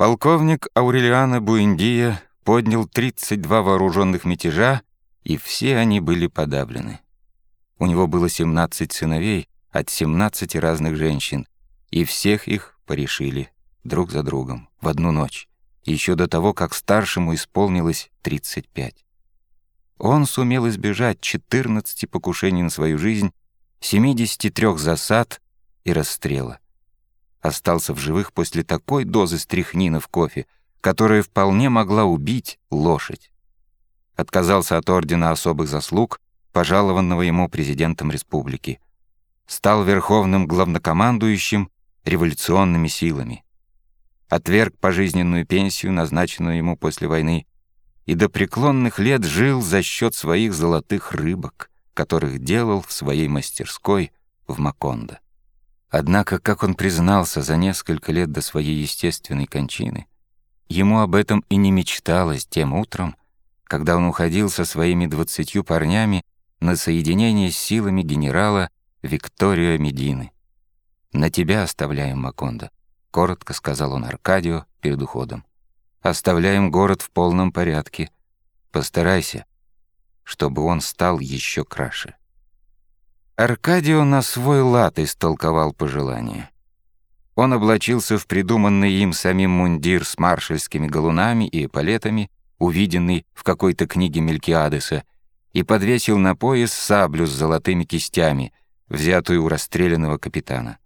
Полковник Аурелиана Буэндия поднял 32 вооруженных мятежа, и все они были подавлены. У него было 17 сыновей от 17 разных женщин, и всех их порешили друг за другом в одну ночь, еще до того, как старшему исполнилось 35. Он сумел избежать 14 покушений на свою жизнь, 73 засад и расстрела. Остался в живых после такой дозы стряхнина в кофе, которая вполне могла убить лошадь. Отказался от ордена особых заслуг, пожалованного ему президентом республики. Стал верховным главнокомандующим революционными силами. Отверг пожизненную пенсию, назначенную ему после войны, и до преклонных лет жил за счет своих золотых рыбок, которых делал в своей мастерской в Макондо. Однако, как он признался за несколько лет до своей естественной кончины, ему об этом и не мечталось тем утром, когда он уходил со своими двадцатью парнями на соединение с силами генерала Викторио Медины. «На тебя оставляем, Макондо», — коротко сказал он Аркадио перед уходом. «Оставляем город в полном порядке. Постарайся, чтобы он стал еще краше». Аркадио на свой лад истолковал пожелание. Он облачился в придуманный им самим мундир с маршальскими галунами и эполетами, увиденный в какой-то книге Мелькиадеса, и подвесил на пояс саблю с золотыми кистями, взятую у расстрелянного капитана.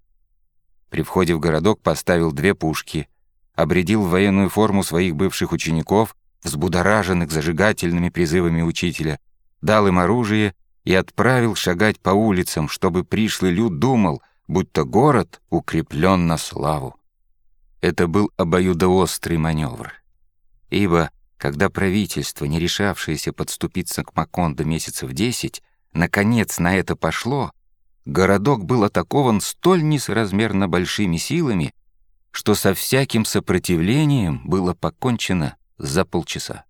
При входе в городок поставил две пушки, обредил в военную форму своих бывших учеников, взбудораженных зажигательными призывами учителя, дал им оружие и отправил шагать по улицам, чтобы пришлый люд думал, будто город укреплен на славу. Это был обоюдоострый маневр. Ибо, когда правительство, не решавшееся подступиться к Макондо месяцев десять, наконец на это пошло, городок был атакован столь несоразмерно большими силами, что со всяким сопротивлением было покончено за полчаса.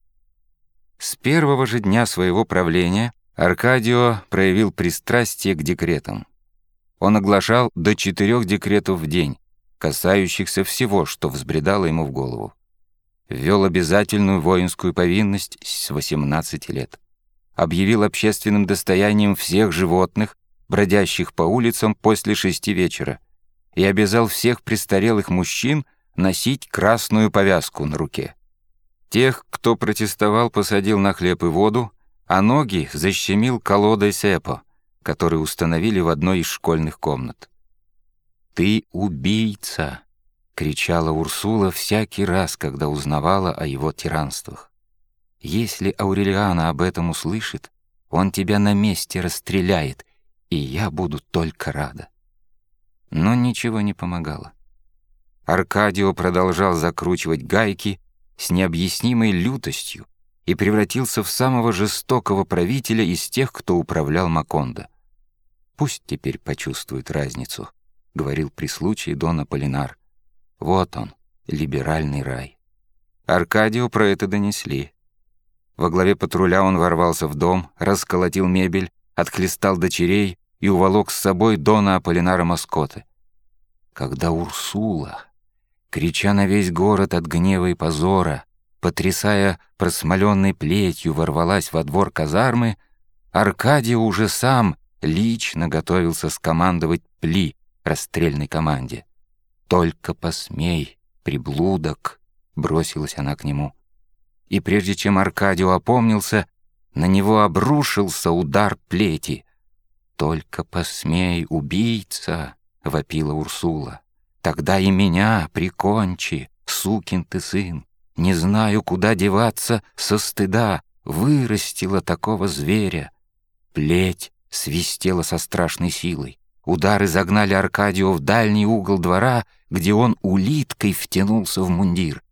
С первого же дня своего правления Аркадио проявил пристрастие к декретам. Он оглашал до четырех декретов в день, касающихся всего, что взбредало ему в голову. Ввел обязательную воинскую повинность с 18 лет. Объявил общественным достоянием всех животных, бродящих по улицам после шести вечера, и обязал всех престарелых мужчин носить красную повязку на руке. Тех, кто протестовал, посадил на хлеб и воду, а ноги защемил колодой Сепо, который установили в одной из школьных комнат. «Ты убийца!» — кричала Урсула всякий раз, когда узнавала о его тиранствах. «Если Аурелиана об этом услышит, он тебя на месте расстреляет, и я буду только рада». Но ничего не помогало. Аркадио продолжал закручивать гайки с необъяснимой лютостью, и превратился в самого жестокого правителя из тех, кто управлял Макондо. «Пусть теперь почувствует разницу», — говорил при случае Дон Аполлинар. «Вот он, либеральный рай». Аркадию про это донесли. Во главе патруля он ворвался в дом, расколотил мебель, отхлестал дочерей и уволок с собой Дона Аполлинара Маскоты. Когда Урсула, крича на весь город от гнева и позора, потрясая просмоленной плетью, ворвалась во двор казармы, Аркадий уже сам лично готовился скомандовать пли расстрельной команде. «Только посмей, приблудок!» — бросилась она к нему. И прежде чем Аркадию опомнился, на него обрушился удар плети. «Только посмей, убийца!» — вопила Урсула. «Тогда и меня прикончи, сукин ты сын!» Не знаю, куда деваться со стыда, вырастила такого зверя. Плеть свистела со страшной силой. Удары загнали Аркадио в дальний угол двора, где он улиткой втянулся в мундир.